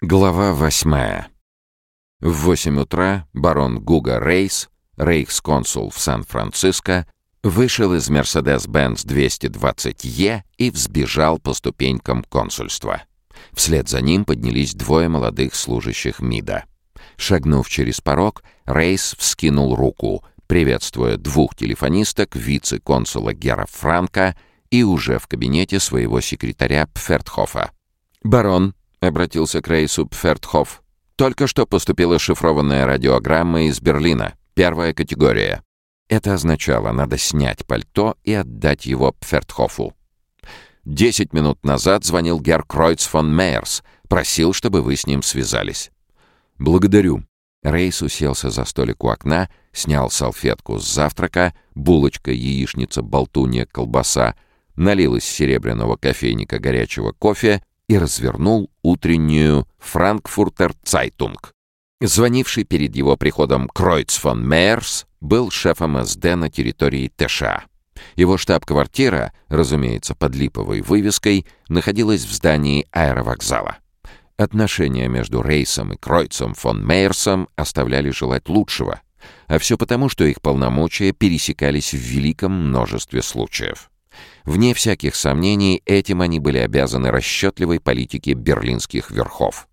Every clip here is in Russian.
Глава восьмая. В восемь утра барон Гуга Рейс, рейхсконсул в Сан-Франциско, вышел из Mercedes-Benz 220E и взбежал по ступенькам консульства. Вслед за ним поднялись двое молодых служащих МИДа. Шагнув через порог, Рейс вскинул руку, приветствуя двух телефонисток, вице-консула Гера Франка и уже в кабинете своего секретаря Пфертхофа. «Барон», — обратился к Рейсу Пфертхоф, «только что поступила шифрованная радиограмма из Берлина, первая категория». Это означало, надо снять пальто и отдать его Пфертхофу. Десять минут назад звонил Герр Кройц фон Мейерс, просил, чтобы вы с ним связались. «Благодарю». Рейс уселся за столик у окна, снял салфетку с завтрака, булочка, яичница, болтунья, колбаса, налил из серебряного кофейника горячего кофе и развернул утреннюю «Франкфуртер Цайтунг». Звонивший перед его приходом Кройц фон Мейерс был шефом СД на территории ТША. Его штаб-квартира, разумеется, под липовой вывеской, находилась в здании аэровокзала. Отношения между Рейсом и Кройцем фон Мейерсом оставляли желать лучшего, а все потому, что их полномочия пересекались в великом множестве случаев. Вне всяких сомнений, этим они были обязаны расчетливой политике берлинских верхов.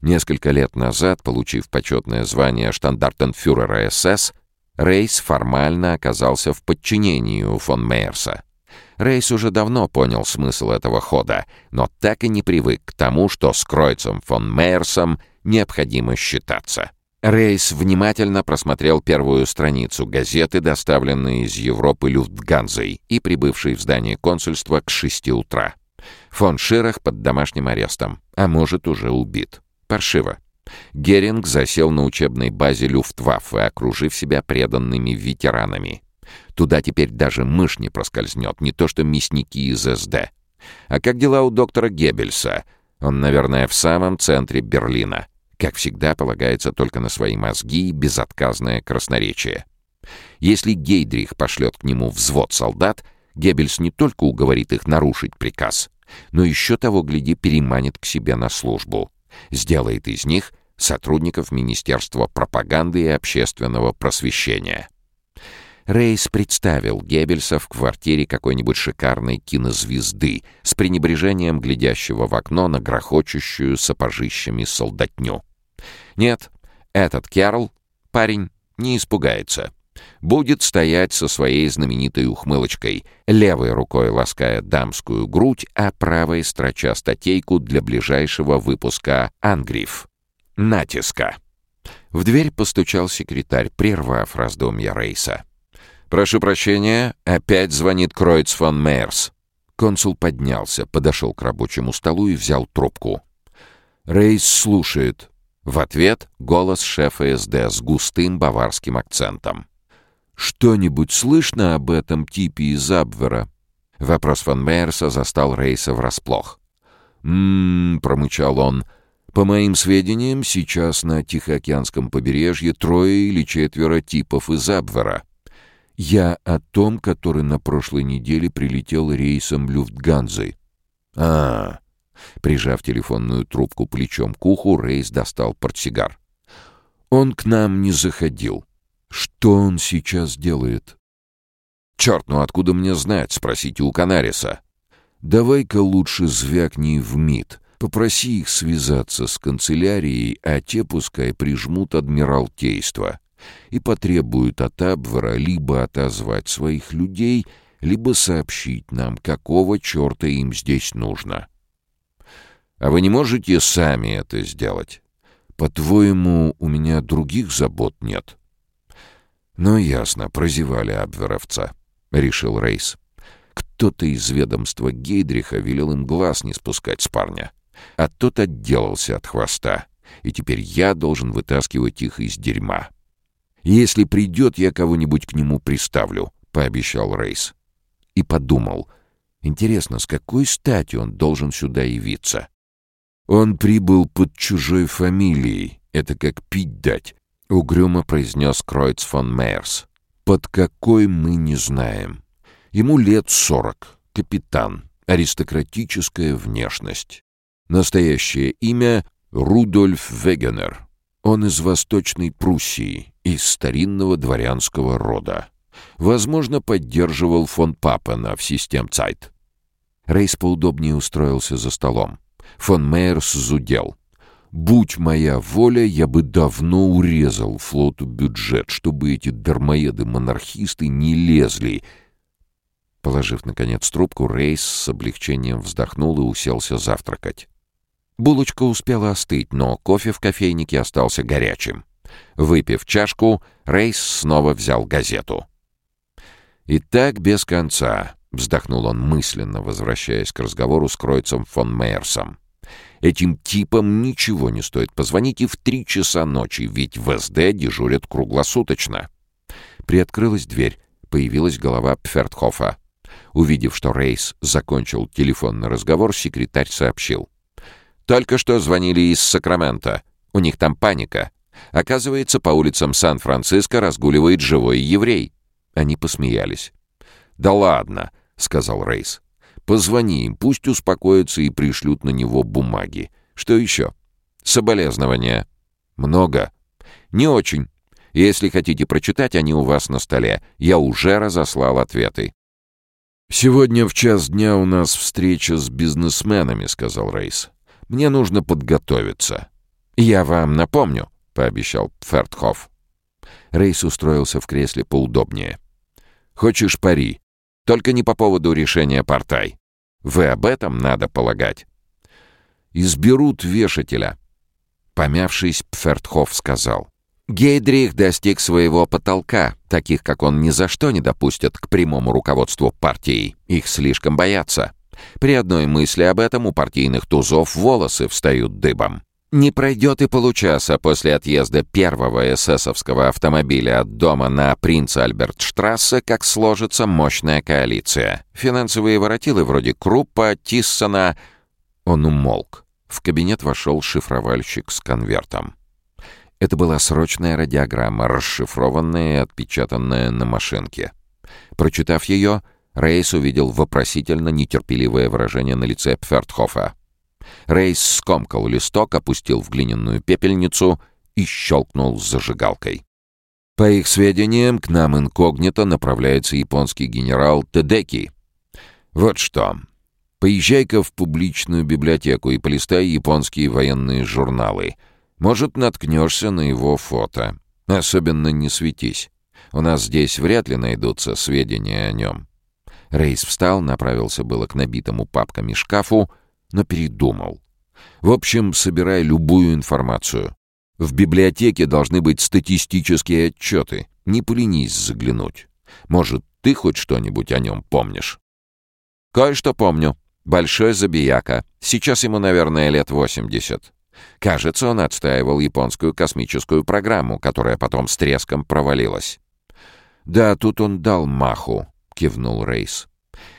Несколько лет назад, получив почетное звание штандартенфюрера СС, Рейс формально оказался в подчинении у фон Мейерса. Рейс уже давно понял смысл этого хода, но так и не привык к тому, что с Кройцем фон Мейерсом необходимо считаться. Рейс внимательно просмотрел первую страницу газеты, доставленной из Европы Люфтганзой и прибывшей в здание консульства к шести утра. Фон Ширах под домашним арестом, а может, уже убит. Паршиво. Геринг засел на учебной базе Люфтваффе, окружив себя преданными ветеранами. Туда теперь даже мышь не проскользнет, не то что мясники из СД. А как дела у доктора Геббельса? Он, наверное, в самом центре Берлина. Как всегда, полагается только на свои мозги и безотказное красноречие. Если Гейдрих пошлет к нему взвод солдат, Геббельс не только уговорит их нарушить приказ, но еще того, гляди, переманит к себе на службу. Сделает из них сотрудников Министерства пропаганды и общественного просвещения. Рейс представил Геббельса в квартире какой-нибудь шикарной кинозвезды с пренебрежением глядящего в окно на грохочущую сапожищами солдатню. Нет, этот Керл, парень, не испугается. Будет стоять со своей знаменитой ухмылочкой, левой рукой лаская дамскую грудь, а правой строча статейку для ближайшего выпуска «Ангриф». Натиска. В дверь постучал секретарь, прервав раздумья Рейса. «Прошу прощения, опять звонит Кройц фон Мейерс». Консул поднялся, подошел к рабочему столу и взял трубку. Рейс слушает. В ответ голос шефа СД с густым баварским акцентом. «Что-нибудь слышно об этом типе из Абвера?» Вопрос фон Мейерса застал Рейса врасплох. «М-м-м», промычал он, — «по моим сведениям, сейчас на Тихоокеанском побережье трое или четверо типов из Абвера». Я о том, который на прошлой неделе прилетел рейсом Люфтганзы. А, Прижав телефонную трубку плечом к уху, Рейс достал портсигар. Он к нам не заходил. Что он сейчас делает? Черт, ну откуда мне знать? Спросите у Канариса. Давай-ка лучше звякни в МИД. Попроси их связаться с канцелярией, а те пускай прижмут адмиралтейство и потребуют от Абвера либо отозвать своих людей, либо сообщить нам, какого черта им здесь нужно. А вы не можете сами это сделать? По-твоему, у меня других забот нет? Ну, ясно, прозевали Абверовца, — решил Рейс. Кто-то из ведомства Гейдриха велел им глаз не спускать с парня. А тот отделался от хвоста, и теперь я должен вытаскивать их из дерьма. «Если придет, я кого-нибудь к нему приставлю», — пообещал Рейс. И подумал, интересно, с какой стати он должен сюда явиться? «Он прибыл под чужой фамилией, это как пить дать», — угрюмо произнес Кройц фон Мейерс. «Под какой мы не знаем. Ему лет сорок, капитан, аристократическая внешность. Настоящее имя — Рудольф Вегенер. Он из Восточной Пруссии, из старинного дворянского рода. Возможно, поддерживал фон Папена в систем Цайт. Рейс поудобнее устроился за столом. Фон Мейерс зудел. «Будь моя воля, я бы давно урезал флоту бюджет, чтобы эти дармоеды-монархисты не лезли». Положив, наконец, трубку, Рейс с облегчением вздохнул и уселся завтракать. Булочка успела остыть, но кофе в кофейнике остался горячим. Выпив чашку, Рейс снова взял газету. «И так без конца», — вздохнул он мысленно, возвращаясь к разговору с Кройцем фон Мейерсом. «Этим типам ничего не стоит позвонить и в три часа ночи, ведь в СД дежурят круглосуточно». Приоткрылась дверь, появилась голова Пфертхофа. Увидев, что Рейс закончил телефонный разговор, секретарь сообщил. «Только что звонили из Сакрамента. У них там паника. Оказывается, по улицам Сан-Франциско разгуливает живой еврей. Они посмеялись. «Да ладно», — сказал Рейс. «Позвони им, пусть успокоятся и пришлют на него бумаги. Что еще?» «Соболезнования». «Много?» «Не очень. Если хотите прочитать, они у вас на столе. Я уже разослал ответы». «Сегодня в час дня у нас встреча с бизнесменами», — сказал Рейс. «Мне нужно подготовиться». «Я вам напомню», — пообещал Пфертхоф. Рейс устроился в кресле поудобнее. «Хочешь пари? Только не по поводу решения портай. Вы об этом надо полагать». «Изберут вешателя». Помявшись, Пфертхоф сказал. Гейдрих достиг своего потолка. Таких, как он, ни за что не допустят к прямому руководству партии. Их слишком боятся. При одной мысли об этом у партийных тузов волосы встают дыбом. Не пройдет и получаса после отъезда первого эсэсовского автомобиля от дома на принца Альбертштрассе, как сложится мощная коалиция. Финансовые воротилы вроде Круппа, Тиссона... Он умолк. В кабинет вошел шифровальщик с конвертом. Это была срочная радиограмма, расшифрованная и отпечатанная на машинке. Прочитав ее, Рейс увидел вопросительно нетерпеливое выражение на лице Пфертхофа. Рейс скомкал листок, опустил в глиняную пепельницу и щелкнул зажигалкой. По их сведениям, к нам инкогнито направляется японский генерал Тедеки. Вот что. Поезжай-ка в публичную библиотеку и полистай японские военные журналы. Может, наткнешься на его фото. Особенно не светись. У нас здесь вряд ли найдутся сведения о нем. Рейс встал, направился было к набитому папками шкафу, но передумал. В общем, собирай любую информацию. В библиотеке должны быть статистические отчеты. Не поленись заглянуть. Может, ты хоть что-нибудь о нем помнишь? Кое-что помню. Большой забияка. Сейчас ему, наверное, лет 80. Кажется, он отстаивал японскую космическую программу, которая потом с треском провалилась. «Да, тут он дал маху», — кивнул Рейс.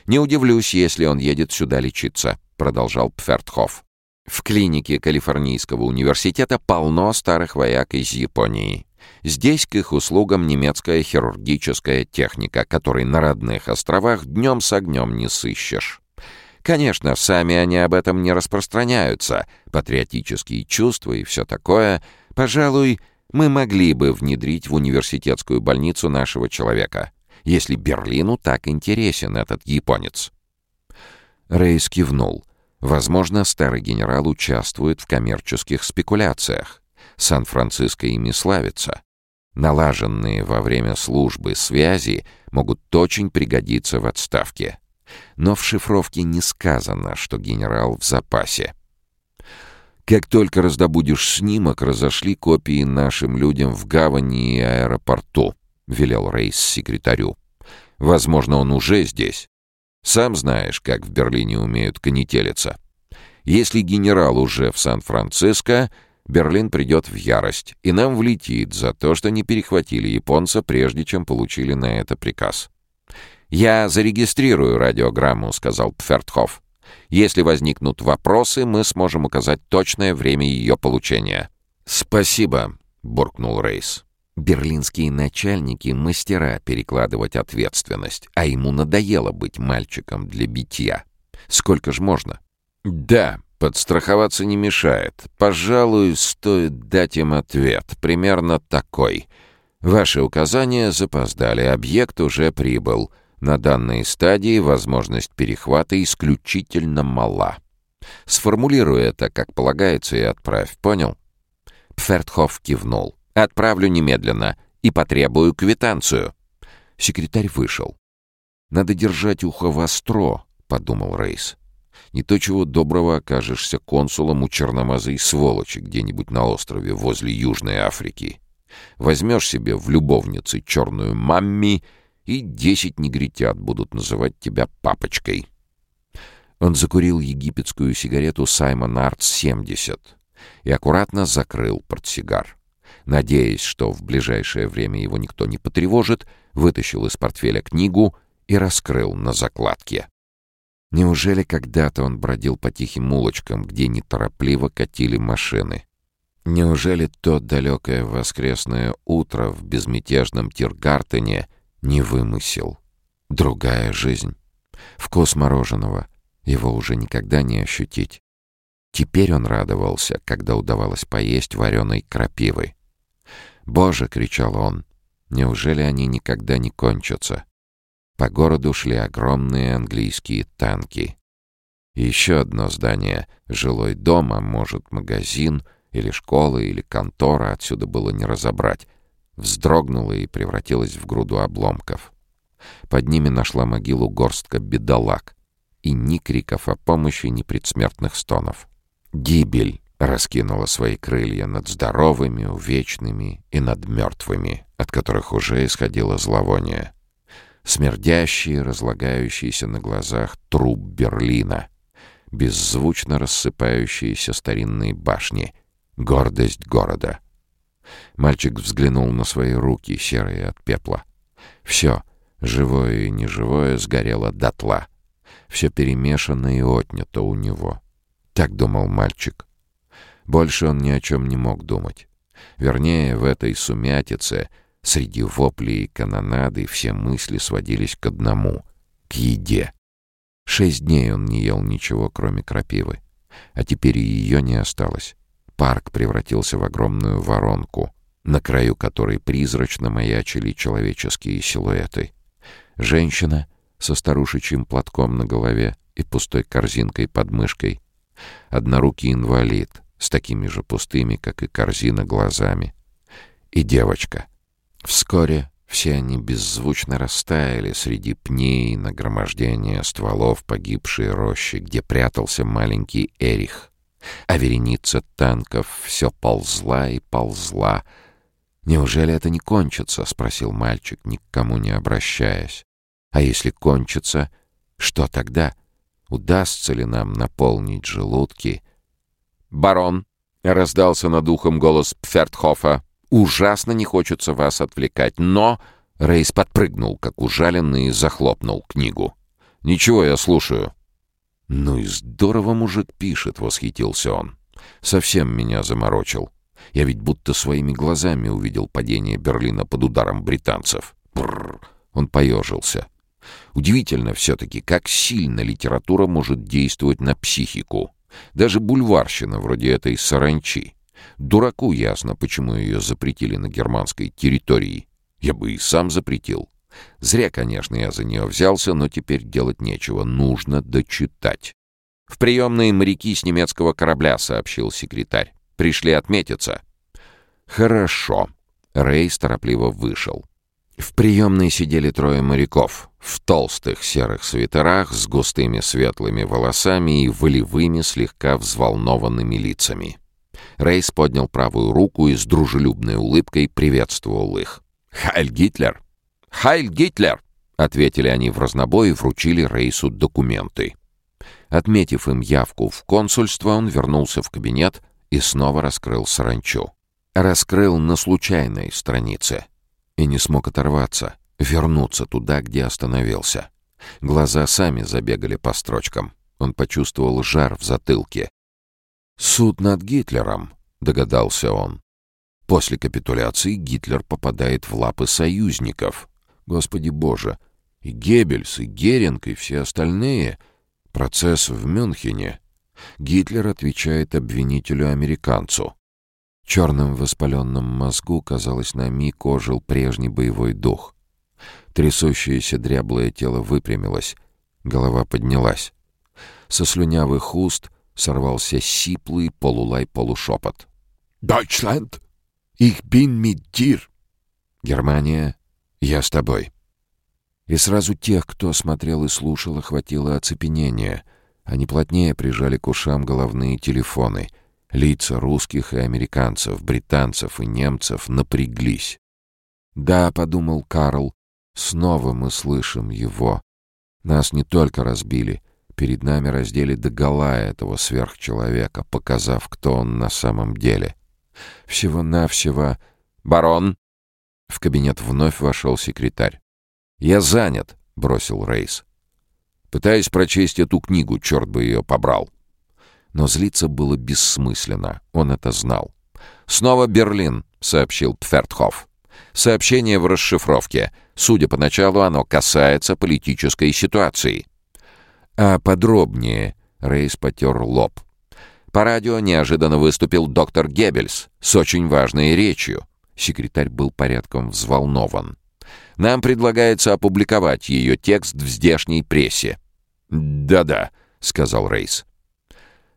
«Не удивлюсь, если он едет сюда лечиться. — продолжал Пфертхоф. «В клинике Калифорнийского университета полно старых вояк из Японии. Здесь к их услугам немецкая хирургическая техника, которой на родных островах днем с огнем не сыщешь. Конечно, сами они об этом не распространяются, патриотические чувства и все такое. Пожалуй, мы могли бы внедрить в университетскую больницу нашего человека, если Берлину так интересен этот японец». Рейс кивнул. Возможно, старый генерал участвует в коммерческих спекуляциях. Сан-Франциско ими славится. Налаженные во время службы связи могут очень пригодиться в отставке. Но в шифровке не сказано, что генерал в запасе. Как только раздобудешь снимок, разошли копии нашим людям в гавани и аэропорту, — велел Рейс секретарю. Возможно, он уже здесь. Сам знаешь, как в Берлине умеют конетелиться. Если генерал уже в Сан-Франциско, Берлин придет в ярость, и нам влетит за то, что не перехватили японца, прежде чем получили на это приказ. «Я зарегистрирую радиограмму», — сказал Пфертхоф. «Если возникнут вопросы, мы сможем указать точное время ее получения». «Спасибо», — буркнул Рейс. Берлинские начальники — мастера перекладывать ответственность, а ему надоело быть мальчиком для битья. Сколько ж можно? «Да», Подстраховаться не мешает. Пожалуй, стоит дать им ответ. Примерно такой. Ваши указания запоздали, объект уже прибыл. На данной стадии возможность перехвата исключительно мала. Сформулируй это, как полагается, и отправь. Понял? Пфертхоф кивнул. «Отправлю немедленно и потребую квитанцию». Секретарь вышел. «Надо держать ухо востро», — подумал Рейс. «Не то чего доброго окажешься консулом у черномазой сволочи где-нибудь на острове возле Южной Африки. Возьмешь себе в любовницы черную мамми, и десять негритят будут называть тебя папочкой». Он закурил египетскую сигарету Саймон Артс 70 и аккуратно закрыл портсигар. Надеясь, что в ближайшее время его никто не потревожит, вытащил из портфеля книгу и раскрыл на закладке. Неужели когда-то он бродил по тихим улочкам, где неторопливо катили машины? Неужели то далекое воскресное утро в безмятежном Тиргартене не вымысел? Другая жизнь. Вкус мороженого. Его уже никогда не ощутить. Теперь он радовался, когда удавалось поесть вареной крапивы. «Боже!» — кричал он. «Неужели они никогда не кончатся?» По городу шли огромные английские танки. еще одно здание, жилой дом, а может, магазин, или школа, или контора, отсюда было не разобрать, вздрогнуло и превратилось в груду обломков. Под ними нашла могилу горстка бедолаг, и ни криков о помощи, ни предсмертных стонов. Гибель раскинула свои крылья над здоровыми, увечными и над мертвыми, от которых уже исходило зловоние. Смердящие, разлагающиеся на глазах труб Берлина, беззвучно рассыпающиеся старинные башни, гордость города. Мальчик взглянул на свои руки, серые от пепла. Все, живое и неживое, сгорело дотла. Все перемешано и отнято у него — так думал мальчик. Больше он ни о чем не мог думать. Вернее, в этой сумятице, среди воплей и канонады, все мысли сводились к одному — к еде. Шесть дней он не ел ничего, кроме крапивы. А теперь и ее не осталось. Парк превратился в огромную воронку, на краю которой призрачно маячили человеческие силуэты. Женщина со старушечьим платком на голове и пустой корзинкой под мышкой — Однорукий инвалид с такими же пустыми, как и корзина, глазами. И девочка. Вскоре все они беззвучно растаяли среди пней и нагромождения стволов погибшей рощи, где прятался маленький Эрих. А вереница танков все ползла и ползла. «Неужели это не кончится?» — спросил мальчик, ни к кому не обращаясь. «А если кончится, что тогда?» Удастся ли нам наполнить желудки? «Барон!» — раздался над ухом голос Пфертхофа. «Ужасно не хочется вас отвлекать, но...» Рейс подпрыгнул, как ужаленный, и захлопнул книгу. «Ничего, я слушаю». «Ну и здорово мужик пишет», — восхитился он. «Совсем меня заморочил. Я ведь будто своими глазами увидел падение Берлина под ударом британцев». Бррр. Он поежился. Удивительно все-таки, как сильно литература может действовать на психику. Даже бульварщина вроде этой саранчи. Дураку ясно, почему ее запретили на германской территории. Я бы и сам запретил. Зря, конечно, я за нее взялся, но теперь делать нечего. Нужно дочитать. «В приемные моряки с немецкого корабля», — сообщил секретарь. «Пришли отметиться». «Хорошо». Рейс торопливо вышел. В приемной сидели трое моряков в толстых серых свитерах с густыми светлыми волосами и волевыми, слегка взволнованными лицами. Рейс поднял правую руку и с дружелюбной улыбкой приветствовал их. «Хайль Гитлер!» «Хайль Гитлер!» — ответили они в разнобой и вручили Рейсу документы. Отметив им явку в консульство, он вернулся в кабинет и снова раскрыл саранчу. Раскрыл на случайной странице — и не смог оторваться, вернуться туда, где остановился. Глаза сами забегали по строчкам. Он почувствовал жар в затылке. «Суд над Гитлером», — догадался он. После капитуляции Гитлер попадает в лапы союзников. Господи боже, и Геббельс, и Геринг, и все остальные. Процесс в Мюнхене. Гитлер отвечает обвинителю-американцу. Черным воспаленном мозгу, казалось, на миг ожил прежний боевой дух. Трясущееся дряблое тело выпрямилось, голова поднялась. Со слюнявых уст сорвался сиплый полулай-полушепот. «Deutschland! Ich bin mit dir!» «Германия, я с тобой!» И сразу тех, кто смотрел и слушал, охватило оцепенение. Они плотнее прижали к ушам головные телефоны. Лица русских и американцев, британцев и немцев напряглись. «Да», — подумал Карл, — «снова мы слышим его. Нас не только разбили, перед нами раздели догола этого сверхчеловека, показав, кто он на самом деле. Всего-навсего... «Барон!» В кабинет вновь вошел секретарь. «Я занят», — бросил Рейс. «Пытаюсь прочесть эту книгу, черт бы ее побрал». Но злиться было бессмысленно, он это знал. «Снова Берлин», — сообщил Пфертхоф. «Сообщение в расшифровке. Судя по началу, оно касается политической ситуации». «А подробнее», — Рейс потер лоб. По радио неожиданно выступил доктор Геббельс с очень важной речью. Секретарь был порядком взволнован. Нам предлагается опубликовать ее текст в здешней прессе». «Да-да», — сказал Рейс.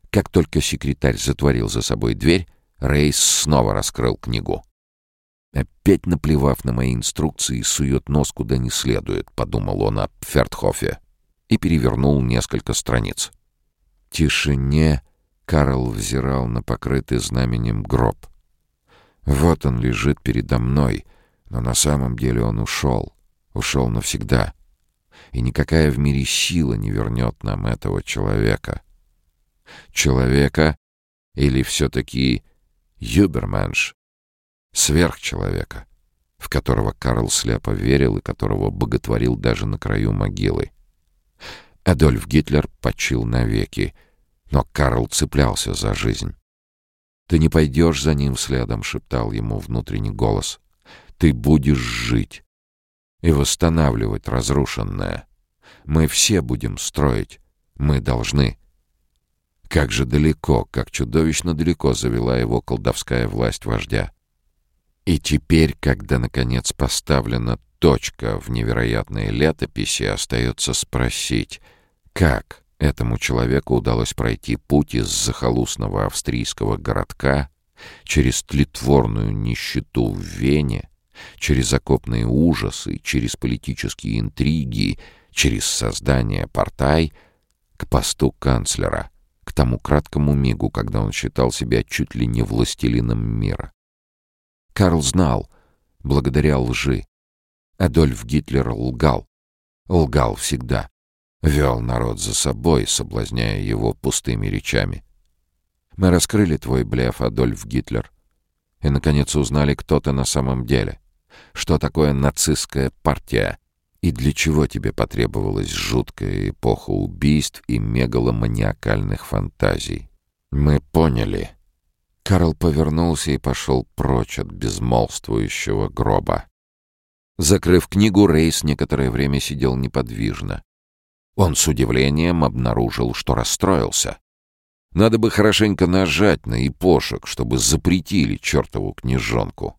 Как только секретарь затворил за собой дверь, Рейс снова раскрыл книгу. «Опять наплевав на мои инструкции, сует нос куда не следует», — подумал он о Фертхофе и перевернул несколько страниц. Тишине Карл взирал на покрытый знаменем гроб. Вот он лежит передо мной — но на самом деле он ушел. Ушел навсегда. И никакая в мире сила не вернет нам этого человека. Человека или все-таки юберменш, сверхчеловека, в которого Карл слепо верил и которого боготворил даже на краю могилы. Адольф Гитлер почил навеки, но Карл цеплялся за жизнь. «Ты не пойдешь за ним следом», — шептал ему внутренний голос ты будешь жить и восстанавливать разрушенное. Мы все будем строить. Мы должны. Как же далеко, как чудовищно далеко завела его колдовская власть вождя. И теперь, когда наконец поставлена точка в невероятной летописи, остается спросить, как этому человеку удалось пройти путь из захолустного австрийского городка через тлетворную нищету в Вене, через окопные ужасы, через политические интриги, через создание портай к посту канцлера, к тому краткому мигу, когда он считал себя чуть ли не властелином мира. Карл знал, благодаря лжи. Адольф Гитлер лгал. Лгал всегда. Вел народ за собой, соблазняя его пустыми речами. Мы раскрыли твой блеф, Адольф Гитлер, и, наконец, узнали, кто ты на самом деле что такое нацистская партия и для чего тебе потребовалась жуткая эпоха убийств и мегаломаниакальных фантазий. Мы поняли. Карл повернулся и пошел прочь от безмолвствующего гроба. Закрыв книгу, Рейс некоторое время сидел неподвижно. Он с удивлением обнаружил, что расстроился. Надо бы хорошенько нажать на ипошек, чтобы запретили чертову книжонку.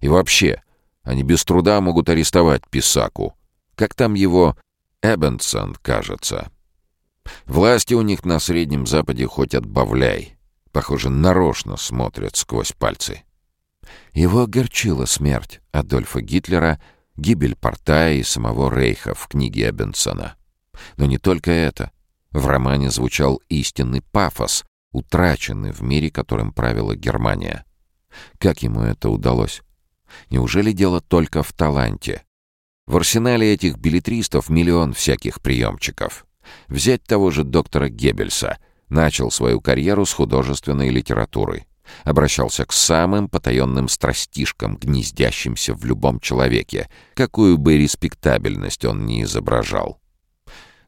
И вообще, они без труда могут арестовать Писаку. Как там его Эббенсон, кажется. Власти у них на Среднем Западе хоть отбавляй. Похоже, нарочно смотрят сквозь пальцы. Его огорчила смерть Адольфа Гитлера, гибель Порта и самого Рейха в книге Эббенсона. Но не только это. В романе звучал истинный пафос, утраченный в мире, которым правила Германия. Как ему это удалось? Неужели дело только в таланте? В арсенале этих билетристов миллион всяких приемчиков. Взять того же доктора Геббельса. Начал свою карьеру с художественной литературы. Обращался к самым потаенным страстишкам, гнездящимся в любом человеке, какую бы респектабельность он ни изображал.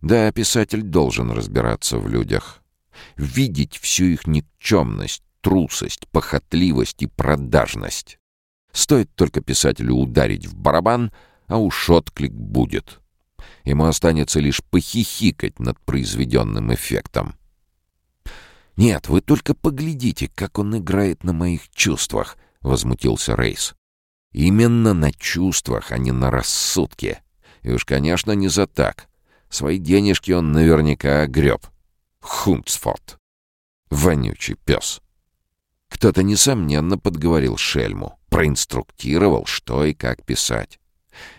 Да, писатель должен разбираться в людях. Видеть всю их никчемность, трусость, похотливость и продажность. Стоит только писателю ударить в барабан, а уж отклик будет. Ему останется лишь похихикать над произведенным эффектом. «Нет, вы только поглядите, как он играет на моих чувствах», — возмутился Рейс. «Именно на чувствах, а не на рассудке. И уж, конечно, не за так. Свои денежки он наверняка огреб. Хунцфорд. Вонючий пес». Кто-то, несомненно, подговорил Шельму, проинструктировал, что и как писать.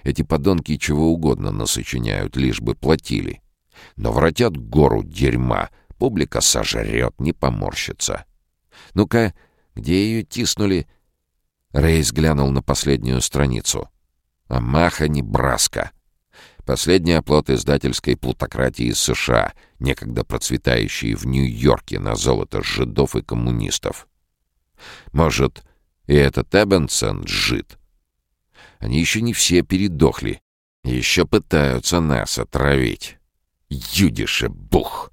Эти подонки чего угодно насочиняют, лишь бы платили. Но вратят гору дерьма — Публика сожрет, не поморщится. «Ну-ка, где ее тиснули?» Рейс глянул на последнюю страницу. «Амаха Небраска». Последний оплот издательской плутократии США, некогда процветающей в Нью-Йорке на золото жидов и коммунистов. Может, и этот Эббенсон жид? Они еще не все передохли. Еще пытаются нас отравить. Юдише бух!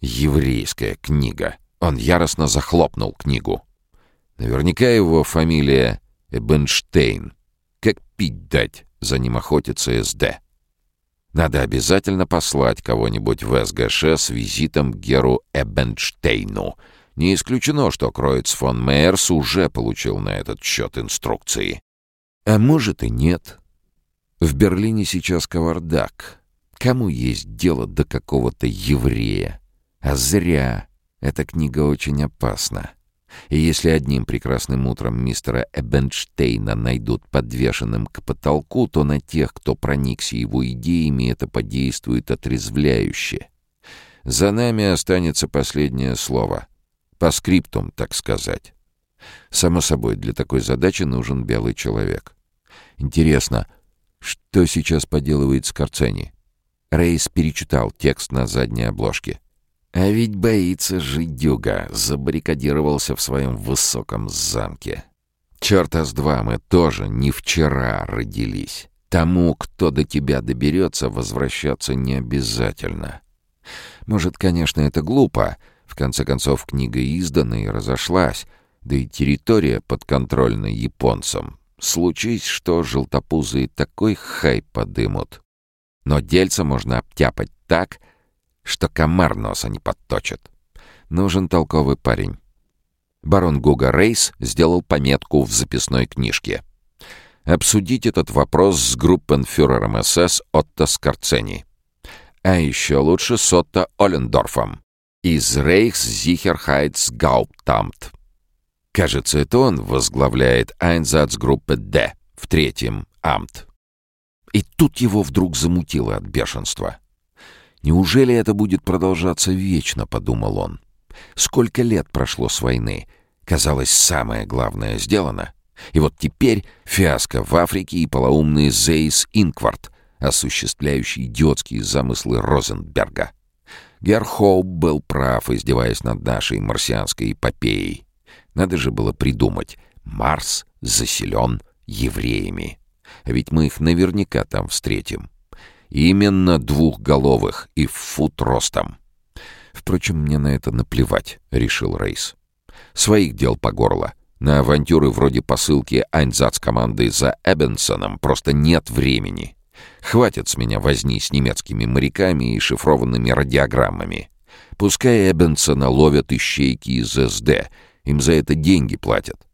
Еврейская книга. Он яростно захлопнул книгу. Наверняка его фамилия Эбенштейн. Как пить дать, за ним охотится СД. Надо обязательно послать кого-нибудь в СГШ с визитом к Геру Эбенштейну. Не исключено, что Кроиц фон Мейерс уже получил на этот счет инструкции. А может и нет. В Берлине сейчас кавардак. Кому есть дело до какого-то еврея? А зря. Эта книга очень опасна. И если одним прекрасным утром мистера Эбенштейна найдут подвешенным к потолку, то на тех, кто проникся его идеями, это подействует отрезвляюще. За нами останется последнее слово. По скриптум, так сказать. Само собой, для такой задачи нужен белый человек. Интересно, что сейчас поделывает Скорцени? Рейс перечитал текст на задней обложке. А ведь боится жидюга, забаррикадировался в своем высоком замке. Черта с два мы тоже не вчера родились. Тому, кто до тебя доберется, возвращаться не обязательно. Может, конечно, это глупо. В конце концов, книга издана и разошлась, да и территория подконтрольна японцам. Случись, что желтопузые такой хай подымут. Но дельца можно обтяпать так — что комар носа не подточит. Нужен толковый парень. Барон Гуга Рейс сделал пометку в записной книжке. Обсудить этот вопрос с группенфюрером СС Отто Скорцени. А еще лучше с Отто Оллендорфом из Рейхсзихерхайцгауптамт. Кажется, это он возглавляет Айнзацгруппе Д в третьем Амт. И тут его вдруг замутило от бешенства. «Неужели это будет продолжаться вечно?» — подумал он. «Сколько лет прошло с войны? Казалось, самое главное сделано. И вот теперь фиаско в Африке и полоумный Зейс Инкварт, осуществляющий идиотские замыслы Розенберга. Герхоуп был прав, издеваясь над нашей марсианской эпопеей. Надо же было придумать. Марс заселен евреями. А ведь мы их наверняка там встретим. Именно двухголовых и в фут ростом. Впрочем, мне на это наплевать, решил Рейс. Своих дел по горло. На авантюры вроде посылки Айнзац команды за Эббенсоном просто нет времени. Хватит с меня возни с немецкими моряками и шифрованными радиограммами. Пускай Эббенсона ловят ищейки из СД, им за это деньги платят.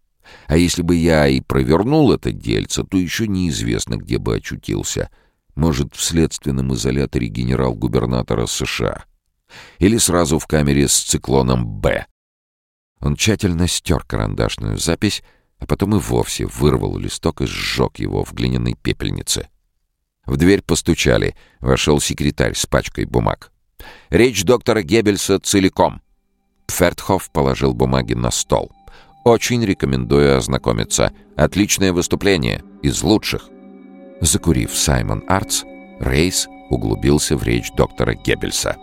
А если бы я и провернул это дельце, то еще неизвестно, где бы очутился — может, в следственном изоляторе генерал-губернатора США. Или сразу в камере с циклоном «Б». Он тщательно стер карандашную запись, а потом и вовсе вырвал листок и сжег его в глиняной пепельнице. В дверь постучали. Вошел секретарь с пачкой бумаг. «Речь доктора Геббельса целиком». Пфертхоф положил бумаги на стол. «Очень рекомендую ознакомиться. Отличное выступление. Из лучших». Закурив Саймон Артс, Рейс углубился в речь доктора Геббельса.